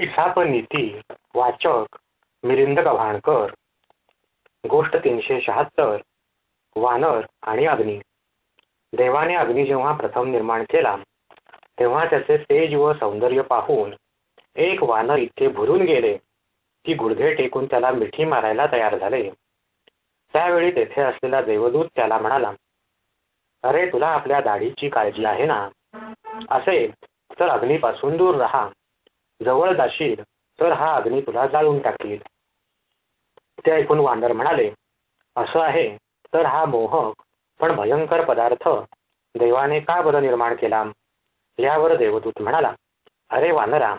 इसाप नीती वाचक मिलिंद गव्हाणकर गोष्ट तीनशे शहात्तर वानर आणि अग्नी. देवाने अग्नी जेव्हा प्रथम निर्माण केला तेव्हा त्याचे तेज व सौंदर्य पाहून एक वानर इतके भरून गेले. की गुडघे टेकून त्याला मिठी मारायला तयार झाले. त्यावेळी तेथे असलेला देवदूत त्याला म्हणाला अरे तुला आपल्या दाढीची काळजी आहे ना? असेल तर अग्नीपासून दूर राहा. जवळ जाशील तर हा अग्नी तुला जाळून टाकील. ते ऐकून वानर म्हणाले असं आहे तर हा मोहक पण भयंकर पदार्थ देवाने का बरं निर्माण केला? यावर देवदूत म्हणाला अरे वानरा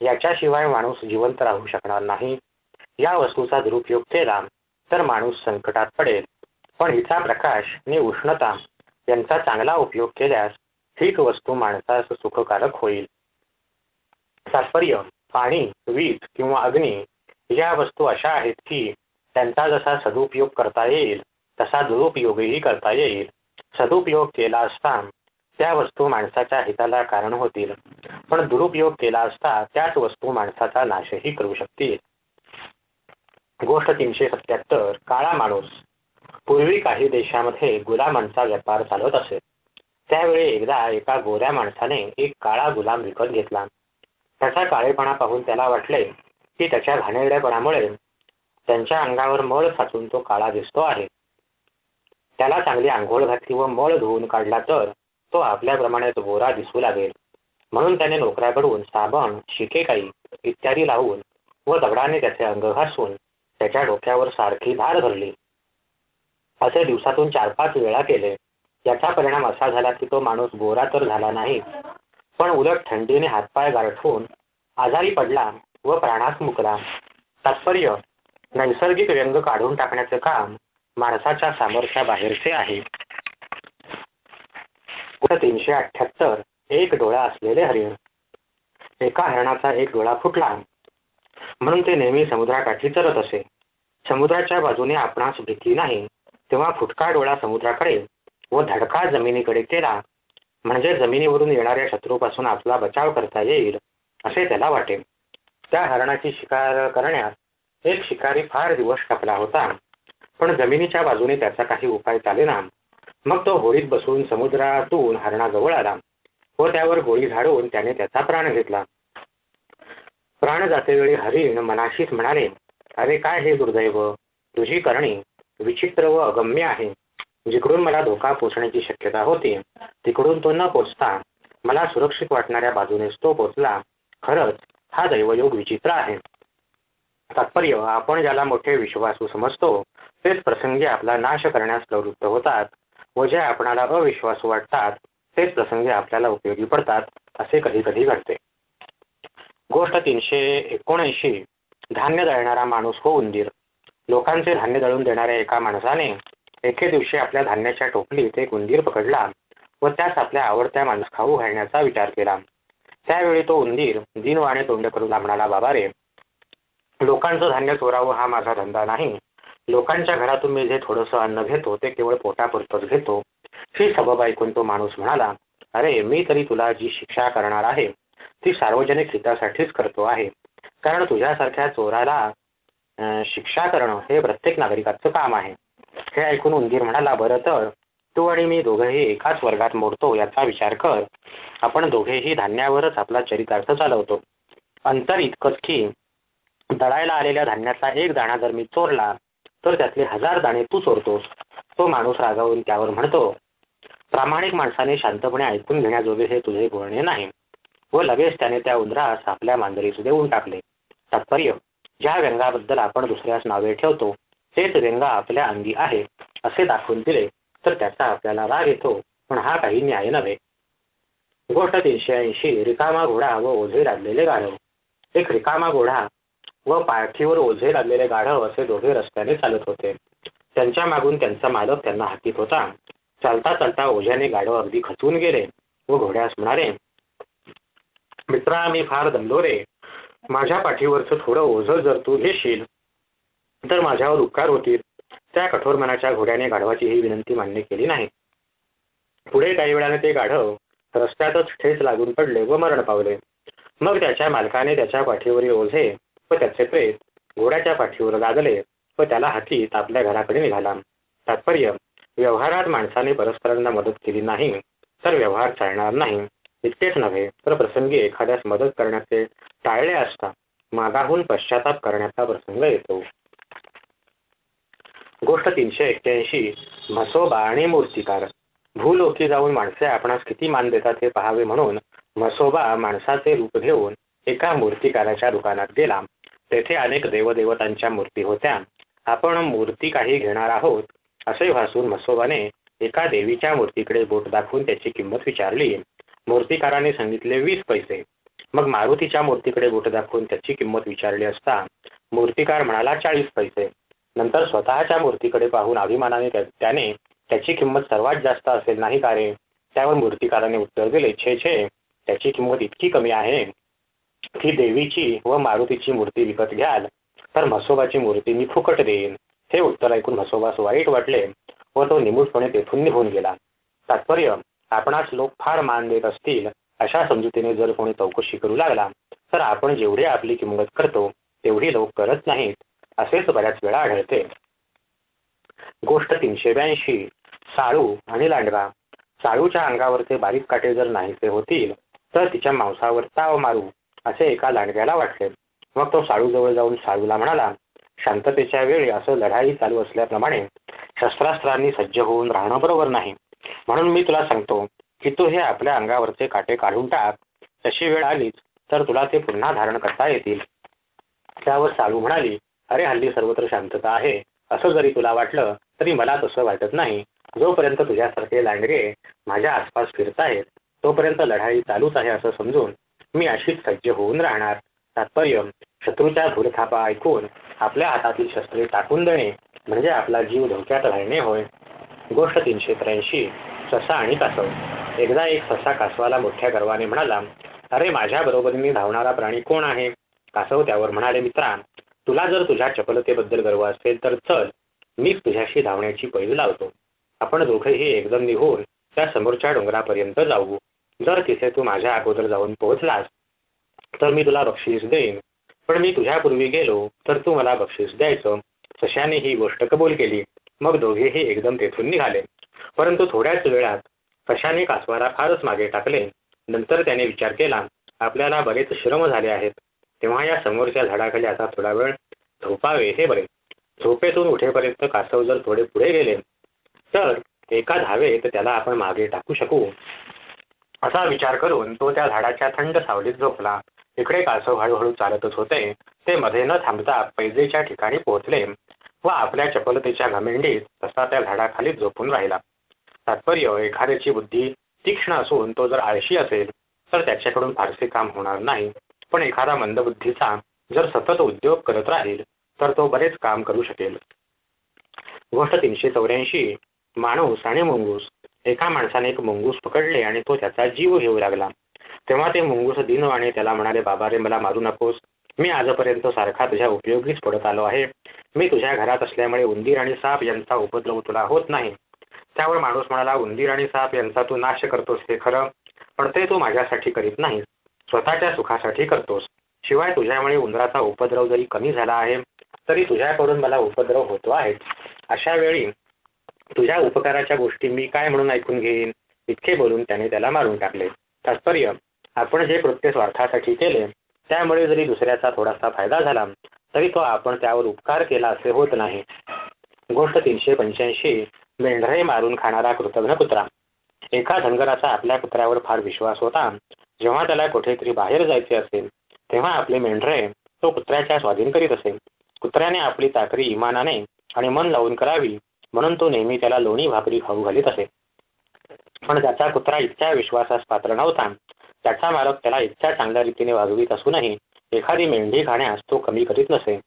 याच्याशिवाय माणूस जिवंत राहू शकणार नाही. या वस्तूचा दुरुपयोग केला तर माणूस संकटात पडेल. पण हिचा प्रकाश आणि उष्णता यांचा चांगला उपयोग केल्यास ठीक वस्तू माणसास सुखकारक होईल. तात्पर्य पाणी वीज किंवा अग्नी या वस्तू अशा आहेत की त्यांचा जसा सदुपयोग करता येईल तसा दुरुपयोगही करता येईल. सदुपयोग केला असता त्या वस्तू माणसाच्या हिताला कारण होतील. पण दुरुपयोग केला असता त्याच वस्तू माणसाचा नाशही करू शकतील. गोष्ट तीनशे सत्याहत्तर काळा माणूस. पूर्वी काही देशामध्ये गुलामांचा व्यापार चालत असे. त्यावेळी एकदा एका गोऱ्या माणसाने एक काळा गुलाम विकत घेतला. त्याचा काळेपणा पाहून त्याला वाटले की त्याच्या घाणेरडेपणामुळे त्यांच्या अंगावर मळ साचून तो काळा दिसतो आहे. त्याला चांगली आंघोळ घातली व मळ धुवून काढला तर तो आपल्याप्रमाणेच गोरा दिसू लागेल. म्हणून त्याने नोकऱ्याकडून साबण शिकेकाई इत्यादी लावून व दगडाने त्याचे अंग घासून त्याच्या डोक्यावर सारखी धार धरली. असे दिवसातून चार पाच वेळा केले. याचा परिणाम असा झाला की तो माणूस गोरा तर झाला नाही पण उलट थंडीने हातपाय गारठून आजारी पडला व प्राणास मुकला. तात्पर्य नैसर्गिक व्यंग काढून टाकण्याचे काम माणसाच्या सामर्थ्याबाहेरचे आहे. तीनशे अठ्याहत्तर एक डोळा असलेले हरिण. एका हरणाचा एक डोळा फुटला. म्हणून ते नेहमी समुद्राकाठी चरत असे. समुद्राच्या बाजूने आपणास भीती नाही तेव्हा फुटका डोळा समुद्राकडे व धडका जमिनीकडे केला म्हणजे जमिनीवरून येणाऱ्या शत्रूपासून आपला बचाव करता येईल असे त्याला वाटे. त्या हरणाची शिकार करण्यास एक शिकारी फार दिवस टाकला होता. पण जमिनीच्या बाजूने त्याचा काही उपाय चालेना. मग तो होळीत बसून समुद्रातून हरणाजवळ आला व त्यावर गोळी झाडून त्याने त्याचा प्राण घेतला. प्राण जातेवेळी हरिण मनाशीच म्हणाले अरे काय हे दुर्दैव? तुझी करणी विचित्र व अगम्य आहे. जिकडून मला धोका पोचण्याची शक्यता होती तिकडून तो न पोचता मला सुरक्षित वाटणाऱ्या बाजूनेच तो पोचला. खरंच हा दैवयोग विचित्र आहे. तात्पर्य आपण ज्याला मोठे विश्वासू समजतो तेच प्रसंगी आपला नाश करण्यास प्रवृत्त होतात व जे आपणाला अविश्वासू वाटतात तेच प्रसंगी आपल्याला उपयोगी पडतात असे कधी कधी घडते. गोष्ट तीनशे एकोणऐंशी धान्य दळणारा माणूस हो उंदीर. लोकांचे धान्य दळून देणाऱ्या एका माणसाने एके दिवशी आपल्या धान्याच्या टोपलीत एक उंदीर पकडला व त्यास आपल्या आवडत्या माणूस खाऊ घालण्याचा विचार केला. त्यावेळी तो उंदीर दिनवाने तोंड करून म्हणाला बाबा रे लोकांचं धान्य चोरावं हा माझा धंदा नाही. लोकांच्या घरातून मी जे थोडस अन्न घेतो ते केवळ पोटापुरतच घेतो. ही सबब ऐकून तो माणूस म्हणाला अरे मी तरी तुला जी शिक्षा करणार आहे ती सार्वजनिक हितासाठीच करतो आहे. कारण तुझ्यासारख्या चोराला शिक्षा करणं हे प्रत्येक नागरिकाचं काम आहे. हे ऐकून उंदीर म्हणाला बरं तर. तू आणि मी दोघेही एकाच वर्गात मोडतो याचा विचार कर. आपण दोघेही धान्यावरच आपला चरितार्थ चालवतो. अंतर इतकंच की दळायला आलेल्या धान्याचा एक दाणा जर मी चोरला तर त्यातले हजार दाणे तू चोरतोस तो माणूस रागावून त्यावर म्हणतो. प्रामाणिक माणसाने शांतपणे ऐकून घेण्याजोगे हे तुझे बोलणे नाही. व लगेच त्याने त्या उंदरास आपल्या मांजरीस देऊन टाकले. तात्पर्य ज्या व्यंगाबद्दल आपण दुसऱ्यास नावे ठेवतो तेच व्यंगा आपल्या अंगी आहे असे दाखवून दिले. तर त्याचा आपल्याला राग येतो पण हा काही न्याय नव्हे. गोष्ट तीनशे ऐंशी रिकामा घोडा व ओझे लागलेले गाढव. एक रिकामा घोडा व पाठीवर ओझे लागलेले गाढव असे दोघे रस्त्याने चालत होते. त्यांच्या मागून त्यांचा मालक त्यांना हातीत होता. चालता चालता ओझ्याने गाढव अगदी खचून गेले व घोड्यास म्हणाले मित्रा मी फार दमलो रे. माझ्या पाठीवरचं थोडं ओझ जर तू घेशील तर माझ्यावर उपकार होतील. त्या कठोर मनाच्या घोड्याने गाढवाची ही विनंती मान्य केली नाही. पुढे काही वेळाने ते गाढव रस्त्यातच ठेच लागून पडले व मरण पावले. मग त्याच्या मालकाने त्याच्या पाठीवरील ओझे व त्याचे प्रेत घोड्याच्या पाठीवर लागले व त्याला हातीत आपल्या घराकडे निघाला. तात्पर्य व्यवहारात माणसाने परस्परांना मदत केली नाही. तर व्यवहार चालणार नाही. इतकेच नव्हे तर प्रसंगी एखाद्यास मदत करण्याचे टाळले असता मागाहून पश्चाताप करण्याचा प्रसंग येतो. गोष्ट तीनशे एक्क्याऐंशी. म्हसोबा आणि मूर्तिकार. भूलोकी जाऊन माणसे आपणास किती मान देतात हे पहावे म्हणून म्हसोबा माणसाचे रूप घेऊन एका मूर्तिकाराच्या दुकानात गेला. तेथे अनेक देवदेवतांच्या मूर्ती होत्या. आपण मूर्ती काही घेणार आहोत असे भासून म्हसोबाने एका देवीच्या मूर्तीकडे बोट दाखवून त्याची किंमत विचारली. मूर्तिकाराने सांगितले वीस पैसे. मग मारुतीच्या मूर्तीकडे बोट दाखवून त्याची किंमत विचारली असता मूर्तिकार म्हणाला चाळीस पैसे. नंतर स्वतःच्या मूर्तीकडे पाहून अभिमानाने त्याने त्याची किंमत सर्वात जास्त असेल नाही का रे? त्यावर मूर्तिकाराने उत्तर दिले छे छे त्याची किंमत इतकी कमी आहे की देवीची व मारुतीची मूर्ती विकत घ्याल तर म्हसोबाची मूर्ती मी फुकट देईन. हे उत्तर ऐकून म्हसोबास वाईट वाटले व तो निमूटपणे तेथून निघून गेला. तात्पर्य आपणास लोक फार मान देत असतील अशा समजुतीने जर कोणी चौकशी करू लागला तर आपण जेवढी आपली किंमत करतो तेवढी लोक करत नाहीत. असेच बऱ्याच वेळा आढळते. गोष्ट तीनशे ब्याऐंशी. साळू आणि लांडगा. साळूच्या अंगावरचे बारीक काटे जर नाहीसे होतील तर तिच्या मांसावर ताव मारू असे एका लांडग्याला वाटले मग तो साळूजवळ जाऊन साळूला म्हणाला शांततेच्या वेळी असं लढाई चालू असल्याप्रमाणे शस्त्रास्त्रांनी सज्ज होऊन राहणं बरोबर नाही. म्हणून मी तुला सांगतो की तू हे आपल्या अंगावरचे काटे काढून टाक. तशी वेळ आलीच तर तुला ते पुन्हा धारण करता येतील. त्यावर साळू म्हणाली अरे हल्ली सर्वत्र शांतता आहे. असं जरी तुला वाटलं तरी मला तसं वाटत नाही. जोपर्यंत तुझ्यासारखे लांडगे माझ्या आसपास फिरतायत तोपर्यंत लढाई चालूच आहे असं समजून मी अशीच सज्ज होऊन राहणार. तात्पर्य शत्रूच्या भूरथापा ऐकून आपल्या हातातील शस्त्रे टाकून देणे म्हणजे आपला जीव धोक्यात घालणे होय. गोष्ट तीनशे त्र्याऐंशी ससा आणि कासव. एकदा एक ससा कासवाला मोठ्या गर्वाने म्हणाला अरे माझ्या बरोबरीने धावणारा प्राणी कोण आहे? कासव त्यावर म्हणाले मित्रा तुला जर तुझ्या चपलतेबद्दल गर्व असेल तर चल मीच तुझ्याशी धावण्याची पैज लावतो. आपण दोघेही एकदम निघून त्या समोरच्या डोंगरापर्यंत जाऊ. जर तिथे तू माझ्या अगोदर जाऊन पोहोचलास तर मी तुला बक्षीस देईन. पण मी तुझ्यापूर्वी गेलो तर तू मला बक्षीस द्यायचं. सशाने ही गोष्ट कबूल केली. मग दोघेही एकदम तेथून निघाले. परंतु थोड्याच वेळात सशाने कासवाला फारच मागे टाकले. नंतर त्याने विचार केला आपल्याला बरेच श्रम झाले आहेत. तेव्हा या समोरच्या झाडाखाली आता थोडा वेळ झोपावे हे बरे झोपेतून उठेपर्यंत कासव जर थोडे पुढे गेले तर एका धावेत त्याला आपण मागे टाकू शकू. असा विचार करून तो त्या झाडाच्या थंड सावलीत झोपला. इकडे कासव हळूहळू चालतच होते. ते मध्ये न थांबता पैजेच्या ठिकाणी पोहोचले व आपल्या चपलतेच्या घमेंडीत तसा त्या झाडाखाली झोपून राहिला. तात्पर्य एखाद्याची बुद्धी तीक्ष्ण असून तो जर आळशी असेल तर त्याच्याकडून फारसे काम होणार नाही. पण एखादा मंदबुद्धीचा जर सतत उद्योग करत राहील तर तो बरेच काम करू शकेल. गोष्ट तीनशे चौऱ्याऐंशी. माणूस आणि मुंगूस. एका माणसाने एक मुंगूस पकडले आणि तो त्याचा जीव घेऊ लागला. तेव्हा ते मुंगूस दिनवाणे त्याला म्हणाले बाबा रे मला मारू नकोस. मी आजपर्यंत सारखा तुझ्या उपयोगीच पडत आलो आहे. मी तुझ्या घरात असल्यामुळे उंदीर आणि साप यांचा उपद्रव तुला होत नाही. त्यावर माणूस म्हणाला उंदीर आणि साप यांचा तू नाश करतोस हे खरं पण ते तू माझ्यासाठी करीत नाहीस. स्वतःच्या सुखासाठी करतोस. शिवाय तुझ्यामुळे उंदराचा उपद्रव जरी कमी झाला आहे तरी तुझ्याकडून मला उपद्रव होतो आहे. अशा वेळी तुझ्या उपकाराच्या गोष्टी मी काय म्हणून ऐकून घेईन? इतके बोलून त्याने त्याला मारून टाकले. तात्पर्य आपण जे कृत्य स्वार्थासाठी केले त्यामुळे जरी दुसऱ्याचा थोडासा फायदा झाला तरी तो आपण त्यावर उपकार केला असे होत नाही. गोष्ट तीनशे पंच्याऐंशी मेंढरे मारून खाणारा कृतघ्न कुत्रा एका धनगराचा आपल्या कुत्र्यावर फार विश्वास होता. जेव्हा त्याला कुठेतरी बाहेर जायचे असेल तेव्हा आपले मेंढरे तो कुत्र्याच्या स्वाधीन करीत असेल कुत्र्याने आपली चाकरी इमानाने आणि मन लावून करावी म्हणून तो नेहमी त्याला लोणी भाकरी खाऊ घालीत असे. पण त्याचा कुत्रा इतक्या विश्वासास पात्र नव्हता. त्याचा मालक त्याला इतक्या चांगल्या रीतीने वागवीत असूनही एखादी मेंढी खाण्यास तो कमी करीत नसे.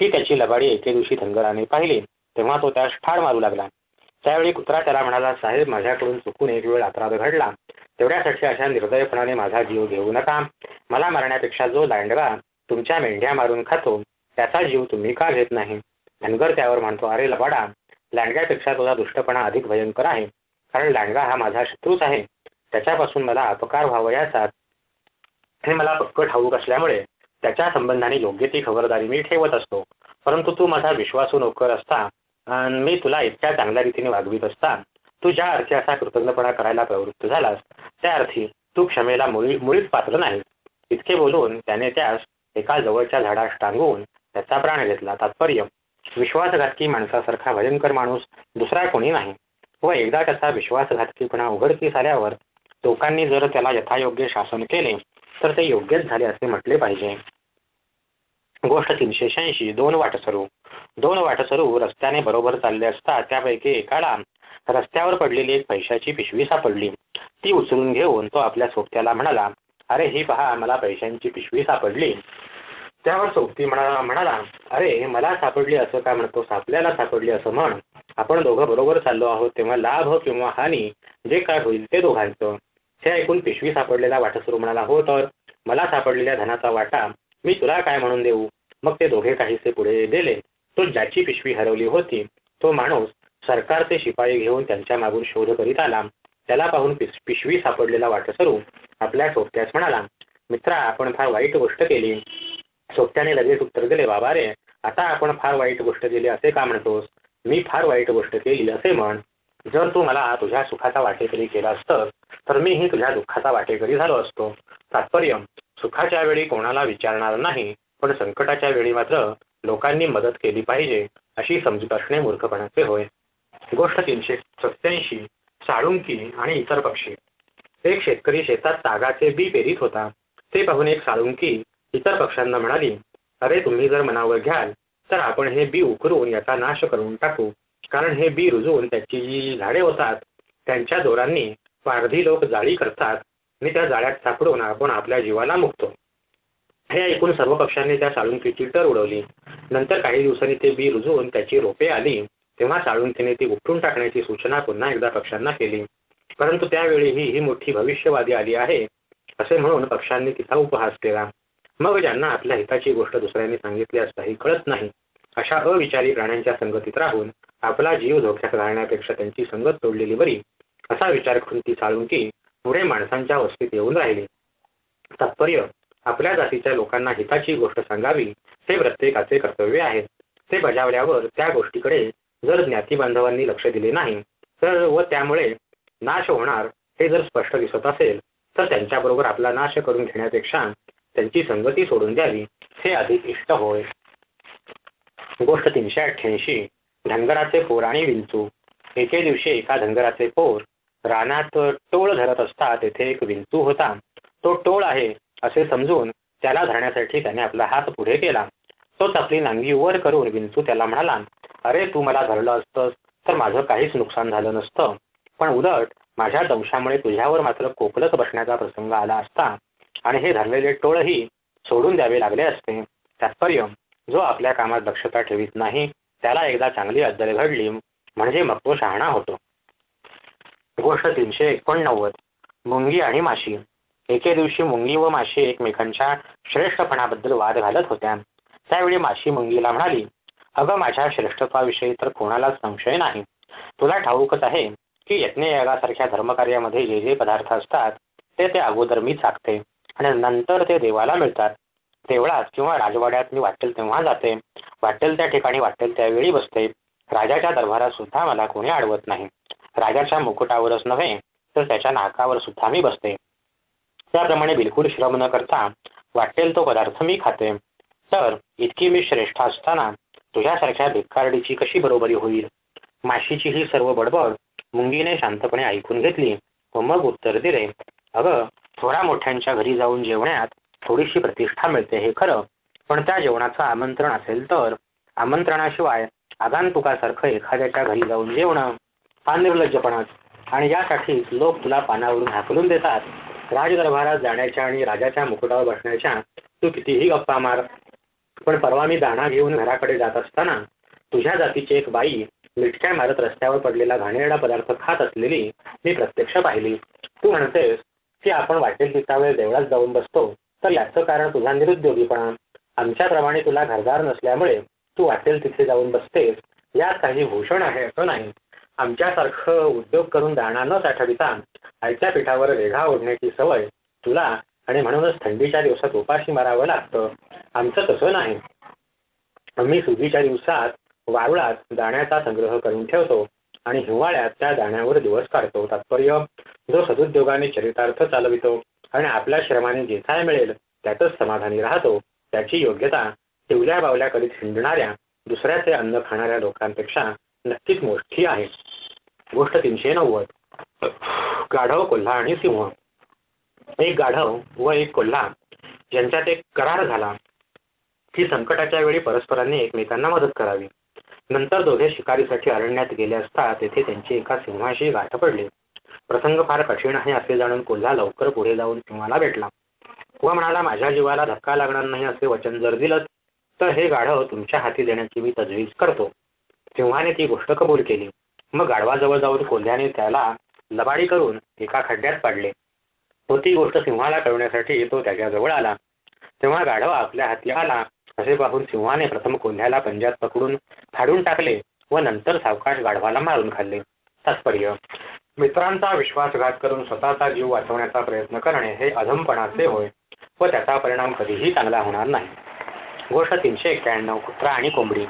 ही त्याची लबाडी एके दिवशी धनगराने पाहिली तेव्हा तो त्यास ठार मारू लागला. त्यावेळी कुत्रा त्याला म्हणाला साहेब माझ्याकडून चुकून एक वेळ अपराध घडला. तेवढ्यासाठी अशा निर्दयपणाने माझा जीव घेऊ नका. मला मारण्यापेक्षा जो लांडगा तुमच्या मेंढ्या मारून खातो त्याचा जीव तुम्ही का घेत नाही? धनगर त्यावर म्हणतो अरे लबाडा लांडग्यापेक्षा तुझा दुष्टपणा अधिक भयंकर आहे. कारण लांडगा हा माझा शत्रूच आहे. त्याच्यापासून मला अपकार व्हावयाचा हे मला पक्क ठाऊक असल्यामुळे त्याच्या संबंधाने योग्य ती खबरदारी मी ठेवत असतो. परंतु तू माझा विश्वासू नोकर असता मी तुला इतक्या चांगल्या रीतीने वागवीत असता तू ज्या अर्थी असा कृतज्ञपणा करायला प्रवृत्त झालास त्या अर्थी तू क्षमेला मुळी मुळीच पात्र नाही इतके बोलून त्याने त्यास एका जवळच्या झाडास टांगून त्याचा प्राण घेतला. तात्पर्य विश्वासघातकी माणसासारखा भयंकर माणूस दुसरा कोणी नाही. व एकदा त्याचा विश्वासघातकीपणा उघडकीस आल्यावर लोकांनी जर त्याला यथायोग्य शासन केले तर ते योग्यच झाले असे म्हटले पाहिजे. गोष्ट तीनशे शहाऐंशी दोन वाटसरू. दोन वाटसरू रस्त्याने बरोबर चालले असता त्यापैकी एकाला रस्त्यावर पडलेली एक पैशाची पिशवी सापडली. ती उचलून घेऊन तो आपल्या सोबत्याला म्हणाला अरे ही पहा मला पैशांची पिशवी सापडली. त्यावर सोबती म्हणाला अरे मला सापडली असं का म्हणतो? आपल्याला सापडली असं म्हण. आपण दोघं बरोबर चाललो आहोत तेव्हा लाभ किंवा हानी जे काय होईल ते दोघांचं. हे ऐकून पिशवी सापडलेला वाटसरू म्हणाला हो तर मला सापडलेल्या धनाचा वाटा मी तुला काय म्हणून देऊ? मग ते दोघे काहीसे पुढे गेले. तो ज्याची पिशवी हरवली होती तो माणूस सरकारचे शिपाई घेऊन त्यांच्या मागून शोध करीत आला. त्याला पाहून पिशवी सापडलेला वाटसरू आपल्या सोबत्यास म्हणाला मित्रा आपण फार वाईट गोष्ट केली. सोबत्याने लगेच उत्तर दिले बाबा रे आता आपण फार वाईट गोष्ट केली असे का म्हणतोस? मी फार वाईट गोष्ट केली असे म्हण. जर तू मला तुझ्या सुखाचा वाटेकरी केला असतं तर मीही तुझ्या दुःखाचा वाटेकरी झालो असतो. तात्पर्य सुखाच्या वेळी कोणाला विचारणार नाही पण संकटाच्या वेळी मात्र लोकांनी मदत केली पाहिजे अशी समजूत असणे मूर्खपणाचे होय. गोष्ट तीनशे सत्याऐंशी साळुंकी आणि इतर पक्षी. एक शेतकरी शेतात तागाचे बी पेरीत होता. ते पाहून एक साळुंकी इतर पक्ष्यांना म्हणाली अरे तुम्ही जर मनावर घ्याल तर आपण हे बी उकरून याचा नाश करून टाकू. कारण हे बी रुजवून त्याची जी झाडे होतात. त्यांच्या दोरांनी पारधी लोक जाळी करतात. आणि त्या जाळ्यात सापडून आपण आपल्या जीवाला मुकतो. हे ऐकून सर्व पक्षांनी त्या साळुंकीची टर उडवली. नंतर काही दिवसांनी ते बी रुजवून त्याची रोपे आली. तेव्हा साळुंकीने ती उपटून टाकण्याची सूचना पुन्हा एकदा पक्षांना केली. परंतु त्यावेळीही ही मोठी भविष्यवादी आली आहे असे म्हणून पक्षांनी तिचा उपहास केला. मग ज्यांना आपल्या हिताची गोष्ट दुसऱ्यांनी सांगितली असताही कळत नाही अशा अविचारी प्राण्यांच्या संगतीत राहून आपला जीव धोक्यात घालण्यापेक्षा त्यांची संगत तोडलेली बरी असा विचार करून ती साळुंकी पुढे माणसांच्या वस्तीत येऊन राहिली. तात्पर्य आपल्या जातीच्या लोकांना हिताची गोष्ट सांगावी हे प्रत्येकाचे कर्तव्य आहे. ते बजावल्यावर त्या गोष्टीकडे जर ज्ञाती बांधवांनी लक्ष दिले नाही तर व त्यामुळे नाश होणार हे जर स्पष्ट दिसत असेल तर त्यांच्याबरोबर आपला नाश करून घेण्यापेक्षा त्यांची संगती सोडून द्यावी हे अधिक इष्ट होय. गोष्ट तीनशे अठ्ठ्याऐंशी धनगराचे पोर आणि विंचू. एके दिवशी एका धनगराचे पोर रानात टोळ धरत असता तेथे एक विंचू होता. तो टोळ आहे असे समजून त्याला धरण्यासाठी त्याने आपला हात पुढे केला. तोच आपली नांगी वर करून विंचू त्याला म्हणाला अरे तू मला धरलं असतंस तर माझं काहीच नुकसान झालं नसतं. पण उलट माझ्या दंशामुळे तुझ्यावर मात्र कोकलत बसण्याचा प्रसंग आला असता. आणि हे धरलेले टोळही सोडून द्यावे लागले असते. तात्पर्य जो आपल्या कामात दक्षता ठेवीत नाही त्याला एकदा चांगली अद्दल घडली म्हणजे मग तो शहाणा होतो. गोष्ट तीनशे एकोणनव्वद. मुंगी आणि माशी. एके दिवशी मुंगी व माशी एकमेकांच्या श्रेष्ठपणाबद्दल वाद घालत होत्या. त्यावेळी माशी मुंगीला म्हणाली अगं माझ्या श्रेष्ठत्वाविषयी तर कोणालाच संशय नाही. तुला ठाऊकच आहे की यज्ञयागासारख्या धर्मकार्यामध्ये जे जे पदार्थ असतात ते ते अगोदर मी चाकते आणि नंतर ते देवाला मिळतात. देवळात किंवा राजवाड्यात मी वाटेल तेव्हा जाते. वाटेल त्या ठिकाणी वाटेल त्यावेळी बसते. राजाच्या दरबारात सुद्धा मला कोणी अडवत नाही. राजाच्या मुकुटावरच नव्हे तर त्याच्या नाकावर सुद्धा मी बसते. त्याप्रमाणे बिलकुल श्रम न करता वाटेल तो पदार्थ मी खाते. तर इतकी मी श्रेष्ठ असताना तुझ्यासारख्या भिक्कारडीची कशी बरोबरी होईल? माशीची ही सर्व बडबड मुंगीने शांतपणे ऐकून घेतली व मग उत्तर दिले अगं थोडा मोठ्यांच्या घरी जाऊन जेवण्यात थोडीशी प्रतिष्ठा मिळते हे खरं पण त्या जेवणाचं आमंत्रण असेल तर आमंत्रणाशिवाय आगांतुकासारखं एखाद्याच्या घरी जाऊन जेवणं हा निर्लज्जपणाच. आणि यासाठीच लोक तुला पानावरून हाकलून देतात. राजदरबारात जाण्याच्या आणि राजाच्या मुकुटावर बसण्याच्या तू कितीही गप्पा मार. पण परवा मी दाणा घेऊन घराकडे जात असताना तुझ्या जातीची एक बाई मिठक्या मारत रस्त्यावर पडलेला घाणेरडा पदार्थ खात असलेली मी प्रत्यक्ष पाहिली. तू म्हणतेस की आपण वाटेल तिचा वेळ देवळात जाऊन बसतो. तर याचं कारण तुझा निरुद्योगीपणा. आमच्याप्रमाणे तुला घरदार नसल्यामुळे तू वाटेल तिथे जाऊन बसतेस. यात काही भूषण आहे असं नाही. आमच्यासारखं उद्योग करून दाणा न साठविता आईच्या पिठावर वेघा ओढण्याची सवय तुला आणि म्हणूनच थंडीच्या दिवसात उपाशी मारावं लागतं. आमचं तसं नाही. आम्ही सुगीच्या दिवसात वारुळात दाण्याचा संग्रह करून ठेवतो आणि हिवाळ्यात त्या दाण्यावर दिवस काढतो. तात्पर्य जो सदुद्योगाने चरितार्थ चालवितो आणि आपल्या श्रमाने जे काय मिळेल त्यातच समाधानी राहतो. त्याची योग्यता शिवल्या बावल्या करीत हिंडणाऱ्या दुसऱ्याचे अन्न खाणाऱ्या लोकांपेक्षा नक्कीच मोठी आहे. गोष्ट तीनशे नव्वद. गाढव कोल्हा आणि सिंह. एक गाढव व एक कोल्हा यांच्यात एक करार झाला. की संकटाच्या वेळी परस्परांनी एकमेकांना मदत करावी. नंतर दोघे शिकारीसाठी अरण्यात गेले असता तेथे त्यांची एका सिंहाशी गाठ पडली. प्रसंग फार कठीण आहे असे जाणून कोल्हा लवकर पुढे जाऊन सिंहाला भेटला. व म्हणाला माझ्या जीवाला धक्का लागणार नाही असे वचन जर दिलं तर हे गाढव तुमच्या हाती देण्याची मी तजवीज करतो. सिंहाने ती गोष्ट कबूल केली. मग गाढवाजवळ जाऊन कोल्ह्याने त्याला लबाडी करून एका खड्ड्यात पाडले. तो ती गोष्ट सिंहाला कळवण्यासाठी तो त्याच्याजवळ आला. तेव्हा गाढवा आपल्या हाती आला असे पाहून सिंहाने प्रथम कोल्ह्याला पंजात पकडून फाडून टाकले व नंतर सावकाश गाढवाला मारून खाल्ले. तात्पर्य. मित्रांचा विश्वासघात करून स्वतःचा जीव वाचवण्याचा प्रयत्न करणे हे अधमपणाचे होय व त्याचा परिणाम कधीही चांगला होणार नाही. गोष्ट तीनशे एक्क्याण्णव कुत्रा आणि कोंबडी.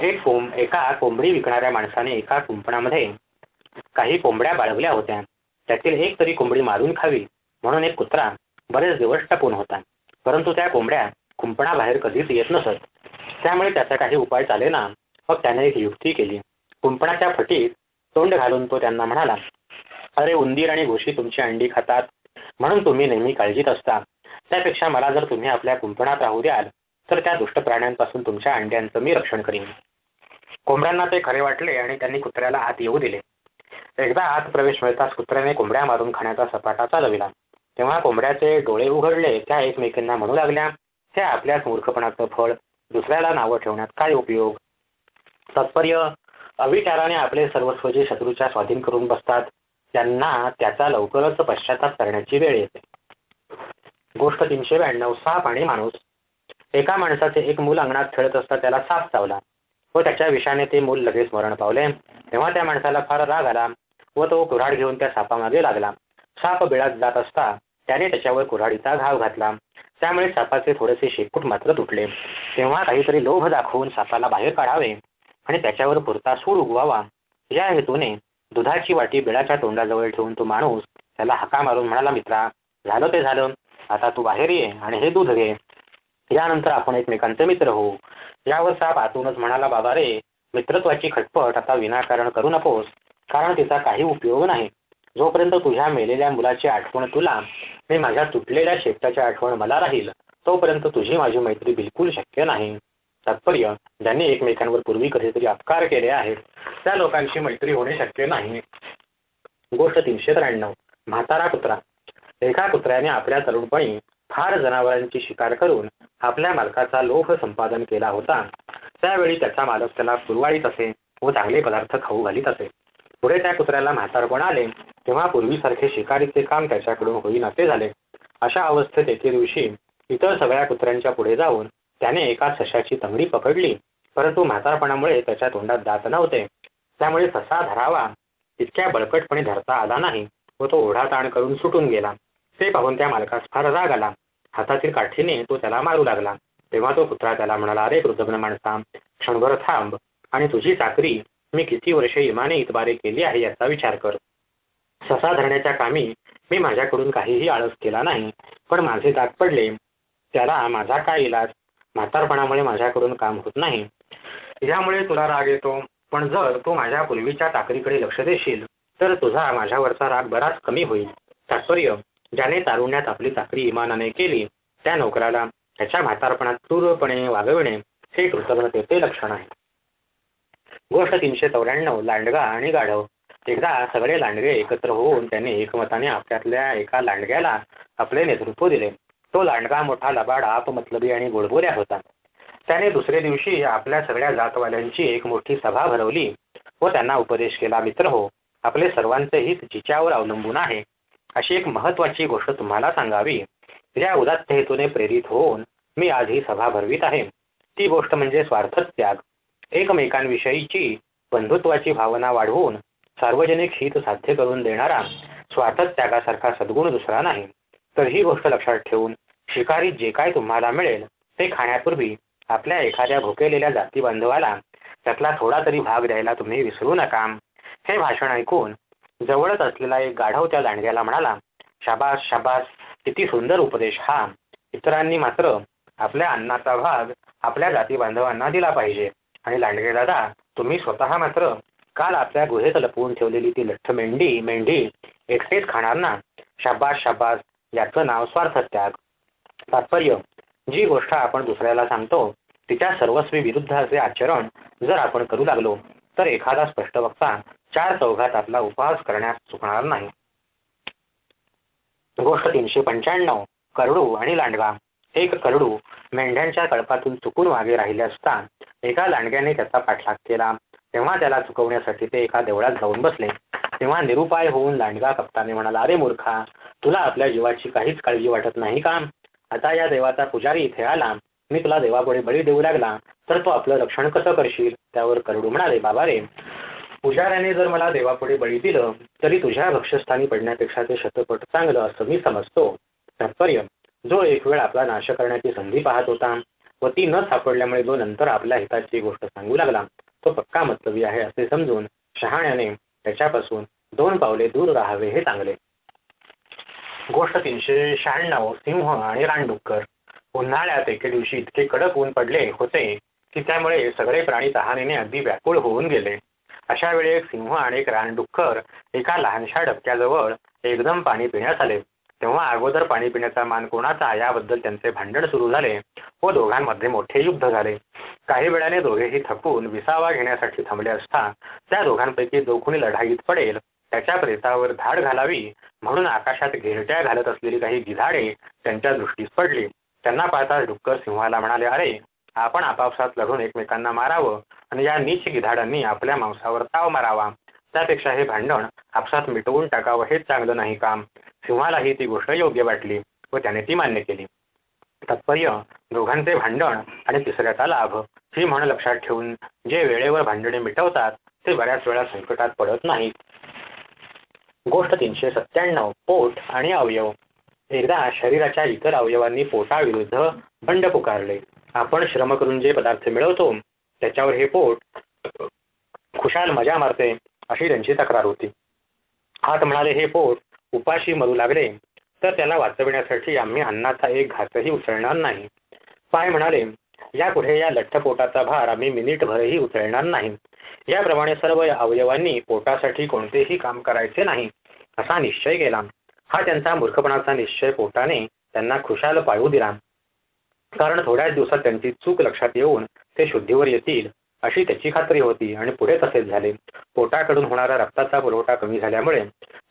एक कोंब एका कोंबडी विकणाऱ्या माणसाने एका कुंपणामध्ये काही कोंबड्या बाळगल्या होत्या. त्यातील एक तरी कोंबडी मारून खावी म्हणून एक कुत्रा बरेच दिवस टपून होता. परंतु त्या कोंबड्या कुंपणाबाहेर कधीच येत नसत. त्यामुळे त्याचा काही उपाय चाले ना मग त्याने एक युक्ती केली. कुंपणाच्या फटीत तोंड घालून तो त्यांना म्हणाला अरे उंदीर आणि घोशी तुमची अंडी खातात. म्हणून तुम्ही नेहमी काळजीत असता. त्यापेक्षा मला जर तुम्ही आपल्या कुंपणात राहू द्याल तर त्या दुष्ट प्राण्यांपासून तुमच्या अंड्यांचं मी रक्षण करीन. कोंबड्यांना ते खरे वाटले आणि त्यांनी कुत्र्याला आत येऊ दिले. एकदा आत प्रवेश मिळताच कुत्र्याने कोंबड्या मारून खाण्याचा सपाटा चालविला. तेव्हा कोंबड्याचे डोळे उघडले त्या एकमेकींना म्हणू लागल्या हे आपल्याच मूर्खपणाचं फळ दुसऱ्याला नावं ठेवण्यात काय उपयोग? तात्पर्य अविचाराने आपले सर्वस्व जे शत्रूच्या स्वाधीन करून बसतात त्यांना त्याचा लवकरच पश्चाताप करण्याची वेळ येते. गोष्ट तीनशे ब्याण्णव साप आणि माणूस. एका माणसाचे एक मूल अंगणात खेळत असता त्याला साप चावला. व त्याच्या विषाने ते मूल लगेच मरण पावले. तेव्हा त्या माणसाला फार राग आला. व तो कुऱ्हाड घेऊन त्या सापामागे लागला. साप बिळात जात असता त्याने त्याच्यावर कुऱ्हाडीचा घाव घातला. त्यामुळे सापाचे थोडेसे शेपूट मात्र तुटले. तेव्हा काहीतरी लोभ दाखवून सापाला बाहेर काढावे आणि त्याच्यावर पुरता सूड उगवावा. या हेतूने दुधाची वाटी बिळाच्या तोंडाजवळ ठेवून तो माणूस त्याला हाका मारून म्हणाला मित्रा झालं ते झालं. आता तू बाहेर ये आणि हे दूध घे. यानंतर आपण एकमेकांचे मित्र होऊ. यावर साप आतूनच म्हणाला बाबा रे मित्रत्वाची खटपट आता विनाकारण करू नकोस. कारण तिचा काही उपयोग नाही. जोपर्यंत तुझ्या मेलेल्या मुलाची आठवण तुला मी माझ्या तुटलेल्या शेपटाची आठवण मला राहील तोपर्यंत तुझी माझी मैत्री बिलकुल शक्य नाही. तात्पर्य ज्यांनी एकमेकांवर पूर्वी कधीतरी अपकार केले आहेत त्या लोकांची मैत्री होणे शक्य नाही. गोष्ट तीनशे त्र्याण्णव. म्हातारा कुत्रा. एका कुत्र्याने आपल्या तरुणपणी फार जनावरांची शिकार करून आपल्या मालकाचा लोभ संपादन केला होता. त्यावेळी त्याचा मालक त्याला पुरवाळीत असे व चांगले पदार्थ खाऊ घालीत असे. पुढे त्या कुत्र्याला म्हातारपण आले तेव्हा पूर्वीसारखे शिकारीचे काम त्याच्याकडून होईन असे झाले. अशा अवस्थेत एके दिवशी इतर सगळ्या कुत्र्यांच्या पुढे जाऊन त्याने एका सशाची तंगडी पकडली. परंतु म्हातारपणामुळे त्याच्या तोंडात दात नव्हते. त्यामुळे ससा धरावा इतक्या बळकटपणे धरता आला नाही व तो ओढा ताण करून सुटून गेला. ते पाहून त्या मालकास फार राग आला. हातातील काठीने तो त्याला मारू लागला. तेव्हा तो कुत्रा त्याला म्हणाला अरे कृतज्ञ माणसा क्षणभर थांब आणि तुझी चाकरी मी किती वर्षे इमाने इतबारे केली आहे याचा विचार कर ससा धरण्याच्या कामी मी माझ्याकडून काहीही आळस केला नाही पण माझे दात पडले. त्याला माझा काय इलाज? म्हातारपणामुळे माझ्याकडून काम होत नाही. यामुळे तुला राग येतो. पण जर तू माझ्या पूर्वीच्या ताकदीकडे लक्ष देशील तर तुझा माझ्यावरचा राग बराच कमी होईल. तात्पर्य ज्याने तारुण्यात आपली चाकरी इमानाने केली त्या नोकराला त्याच्या म्हातारपणात क्रूरपणे वागविणे हे कृतज्ञतेचे लक्षण आहे. गोष्ट तीनशे चौऱ्याण्णव लांडगा आणि गाढव. एकदा सगळे लांडगे एकत्र होऊन त्यांनी एकमताने आपल्यातल्या एका लांडग्याला आपले नेतृत्व दिले. तो लांडगा मोठा लबाड आपमतलबी आणि गोडबोऱ्या होता. त्याने दुसऱ्या दिवशी आपल्या सगळ्या जातवाल्यांची एक मोठी सभा भरवली व त्यांना उपदेश केला मित्र हो आपले सर्वांचे हित जिच्यावर अवलंबून आहे अशी एक महत्वाची गोष्ट तुम्हाला सांगावी. ज्या उदात्त हेतूने प्रेरित होऊन मी आज ही सभा भरवीत आहे. ती गोष्ट म्हणजे स्वार्थ त्याग एकमेकांविषयीची बंधुत्वाची भावना वाढवून सार्वजनिक हित साध्य करून देणारा स्वार्थ त्यागासारखा सद्गुण दुसरा नाही. तर ही गोष्ट लक्षात ठेवून शिकारी जे काय तुम्हाला मिळेल ते खाण्यापूर्वी आपल्या एखाद्या भुकेलेल्या जाती बांधवाला त्यातला थोडा तरी भाग द्यायला तुम्ही विसरू नका. हे भाषण ऐकून जवळच असलेला एक गाढव त्या दांडग्याला म्हणाला शाबास शाबास किती सुंदर उपदेश हा. इतरांनी मात्र आपल्या अन्नाचा भाग आपल्या जाती बांधवांना दिला पाहिजे. आणि लांडगे दादा तुम्ही स्वतः मात्र काल आपल्या गुहेत लपवून ठेवलेली ती लठ्ठ मेंढी मेंढी एकटेच खाणार ना? शाबास शाबास. याचं नाव स्वार्थ त्याग. तात्पर्य जी गोष्ट आपण दुसऱ्याला सांगतो तिच्या सर्वस्वी विरुद्ध असे आचरण जर आपण करू लागलो तर एखादा स्पष्ट वक्ता चार चौघात आपला उपहास करण्यास चुकणार नाही. गोष्ट तीनशे पंच्याण्णव करडू आणि लांडगा. एक करडू मेंढ्यांच्या कळपातून चुकून मागे राहिले असता एका लांडग्याने त्याचा पाठलाग केला. तेव्हा त्याला चुकवण्यासाठी ते एका देवळात जाऊन बसले. तेव्हा निरुपाय होऊन लांडगा कप्ताने म्हणाला अरे मूर्खा तुला आपल्या जीवाची काहीच काळजी वाटत नाही का? आता या देवाचा पुजारी इथे आला. मी तुला देवापुढे बळी देऊ लागला. तर तो आपलं रक्षण कसं करशील? त्यावर करडू म्हणाले बाबा रे पुजाऱ्याने जर मला देवापुढे बळी दिलं तरी तुझ्या भक्षस्थानी पडण्यापेक्षा ते शतपट चांगलं असं मी समजतो. तात्पर्य जो एक वेळ आपला नाश करण्याची संधी पाहत होता व ती न सापडल्यामुळे जो नंतर आपल्या हिताची गोष्ट सांगू लागला तो पक्का मतलबी आहे असे समजून शहाण्याने त्याच्यापासून दोन पावले दूर राहावे हे चांगले गोष्ट तीनशे शहाण्णव सिंह आणि रानडुक्कर उन्हाळ्यात एके दिवशी इतके कडक ऊन पडले होते की त्यामुळे सगळे प्राणी तहानेने अगदी व्याकुळ होऊन गेले. अशा वेळी एक सिंह आणि एक रानडुक्कर एका लहानशा डबक्याजवळ एकदम पाणी पिण्यास आले. तेव्हा अगोदर पाणी पिण्याचा मान कोणाचा याबद्दल त्यांचे भांडण सुरू झाले व दोघांमध्ये मोठे युद्ध झाले. काही वेळाने दोघेही थकून विसावा घेण्यासाठी थांबले असता त्या दोघांपैकी जो कोणी लढाईत पडेल त्याच्या प्रेतावर धाड घालावी म्हणून आकाशात घेरट्या घालत असलेली काही गिधाडे त्यांच्या दृष्टीस पडली. त्यांना पाहताच डुक्कर सिंहाला म्हणाले अरे आपण आपापसात लढून एकमेकांना मारावं आणि या नीच गिधाडांनी आपल्या मांसावर ताव मारावा. त्यापेक्षा हे भांडण आपसात मिटवून टाकावं हेच चांगलं नाही काम. सिंहालाही ती गोष्ट योग्य वाटली व त्याने ती मान्य केली. तात्पर्य दोघांचे भांडण आणि तिसऱ्याचा लाभ. ही म्हण लक्षात ठेवून जे वेळेवर भांडणे मिटवतात ते बऱ्याच वेळा संकटात पडत नाहीत. गोष्ट तीनशे सत्त्याण्णव पोट आणि अवयव. एकदा शरीराच्या इतर अवयवांनी पोटाविरुद्ध बंड पुकारले. आपण श्रम करून जे पदार्थ मिळवतो त्याच्यावर हे पोट खुशाल मजा मारते अशी त्यांची तक्रार होती. हात म्हणाले हे पोट उपाशी मरू लागले तर त्याला वाचविण्यासाठी आम्ही अन्नाचा एक घासही उचलणार नाही. पाय म्हणाले यापुढे या लठ्ठ पोटाचा भार आम्ही मिनिटभरही उचलणार नाही. याप्रमाणे सर्व अवयवांनी पोटासाठी कोणतेही काम करायचे नाही असा निश्चय केला. हा त्यांचा मूर्खपणाचा निश्चय पोटाने त्यांना खुशाल पाळू दिला. कारण थोड्याच दिवसात त्यांची चूक लक्षात येऊन ते शुद्धीवर येतील. अशी त्याची खात्री होती आणि पुढे तसेच झाले. पोटाकडून होणारा रक्ताचा पुरवठा कमी झाल्यामुळे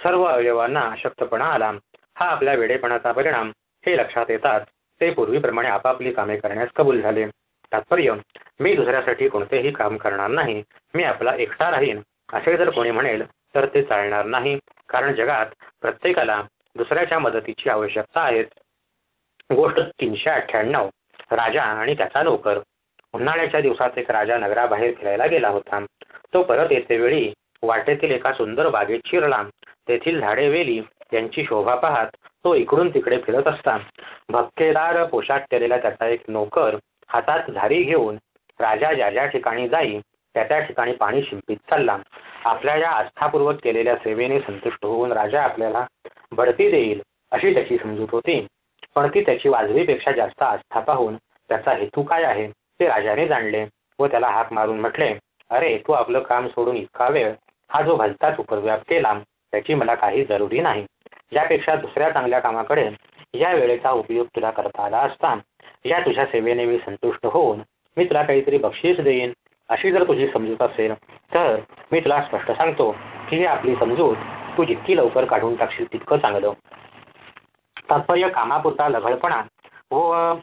सर्व अवयवांना अशक्तपणा आला. हा आपल्या वेडेपणाचा परिणाम हे लक्षात येतात ते पूर्वीप्रमाणे आपापली कामे करण्यास कबूल झाले. तात्पर्य मी दुसऱ्यासाठी कोणतेही काम करणार नाही. मी आपला एकटा राहीन. असे जर कोणी म्हणेल तर ते चालणार नाही. कारण जगात प्रत्येकाला दुसऱ्याच्या मदतीची आवश्यकता आहे. गोष्ट तीनशे अठ्ठ्याण्णव. राजा आणि त्याचा नोकर. उन्हाळ्याच्या दिवसात एक राजा नगराबाहेर फिरायला गेला होता. तो परत येते वेळी वाटेतील एका सुंदर बागेत शिरला. तेथील झाडे वेली यांची शोभा पाहत तो इकडून तिकडे फिरत असता. भक्केदार पोशाख केलेला त्याचा एक नोकर हातात झारी घेऊन राजा ज्या ज्या ठिकाणी जाई त्या त्या ठिकाणी पाणी शिंपित चालला. आपल्या या आस्थापूर्वक केलेल्या सेवेने संतुष्ट होऊन राजा आपल्याला बढती देईल अशी त्याची समजूत होती. पण ती त्याची वाजवीपेक्षा जास्त आस्था पाहून त्याचा हेतू काय आहे? ते राजाने जाणले व त्याला हाक मारून म्हटले अरे तू आपलं काम सोडून इतका वेळ हा जो भलताच उपरव्याप केला त्याची मला काही जरुरी नाही. यापेक्षा दुसऱ्या चांगल्या कामाकडे या वेळेचा उपयोग तुला करता आला असता या तुझ्या सेवेने मी संतुष्ट होऊन मी तुला काहीतरी बक्षीस देईन. अशी जर तुझी समजूत असेल तर मी तुला स्पष्ट सांगतो की ही आपली समजूत तू जितकी लवकर काढून टाकशील तितकं चांगलं. तात्पर्य कामापुरता लघळपणा व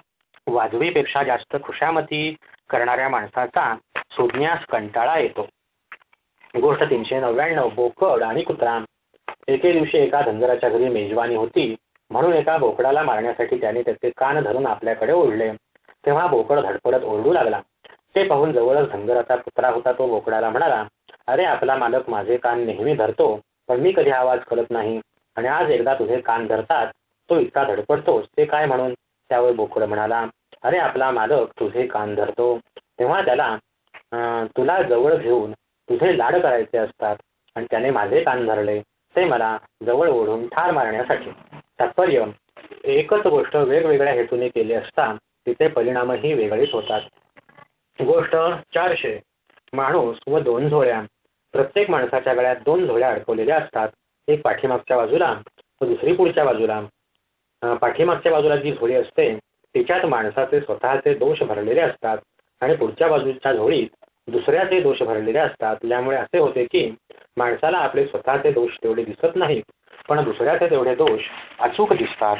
वाजवीपेक्षा जास्त खुशामती करणाऱ्या माणसाचा सुज्ञास कंटाळा येतो. गोष्ट तीनशे नव्याण्णव बोकड आणि कुत्रा. एके दिवशी एका धनगराच्या घरी मेजवानी होती. म्हणून एका बोकडाला मारण्यासाठी त्याने त्याचे कान धरून आपल्याकडे ओढले. तेव्हा बोकड धडपडत ओरडू लागला. ते पाहून जवळच धनगराचा कुत्रा होता तो बोकडाला म्हणाला अरे आपला मालक माझे कान नेहमी धरतो पण मी कधी आवाज करत नाही. आणि आज एकदा तुझे कान धरतात तो इतका धडपडतोस ते काय म्हणून? त्यावर बोकड म्हणाला अरे आपला मालक तुझे कान धरतो. तेव्हा त्याला अं, तुला जवळ घेऊन तुझे लाड करायचे असतात आणि त्याने माझे कान धरले. ते मला जवळ ओढून ठार मारण्यासाठी. तात्पर्य एकच गोष्ट वेगवेगळ्या हेतूने केली असता तिचे परिणामही वेगळेच होतात. गोष्ट चारशे. माणूस व दोन झोळ्या. प्रत्येक माणसाच्या गळ्यात दोन झोळ्या अडकवलेल्या असतात. एक पाठीमागच्या बाजूला व दुसरी पुढच्या बाजूला. पाठीमागच्या बाजूला जी झोळी असते तिच्यात माणसाचे स्वतःचे दोष भरलेले असतात आणि पुढच्या बाजूच्या झोळीत दुसऱ्याचे दोष भरलेले असतात. त्यामुळे असे होते की माणसाला आपले स्वतःचे दोष तेवढे दिसत नाहीत पण दुसऱ्याचे तेवढे दोष अचूक दिसतात.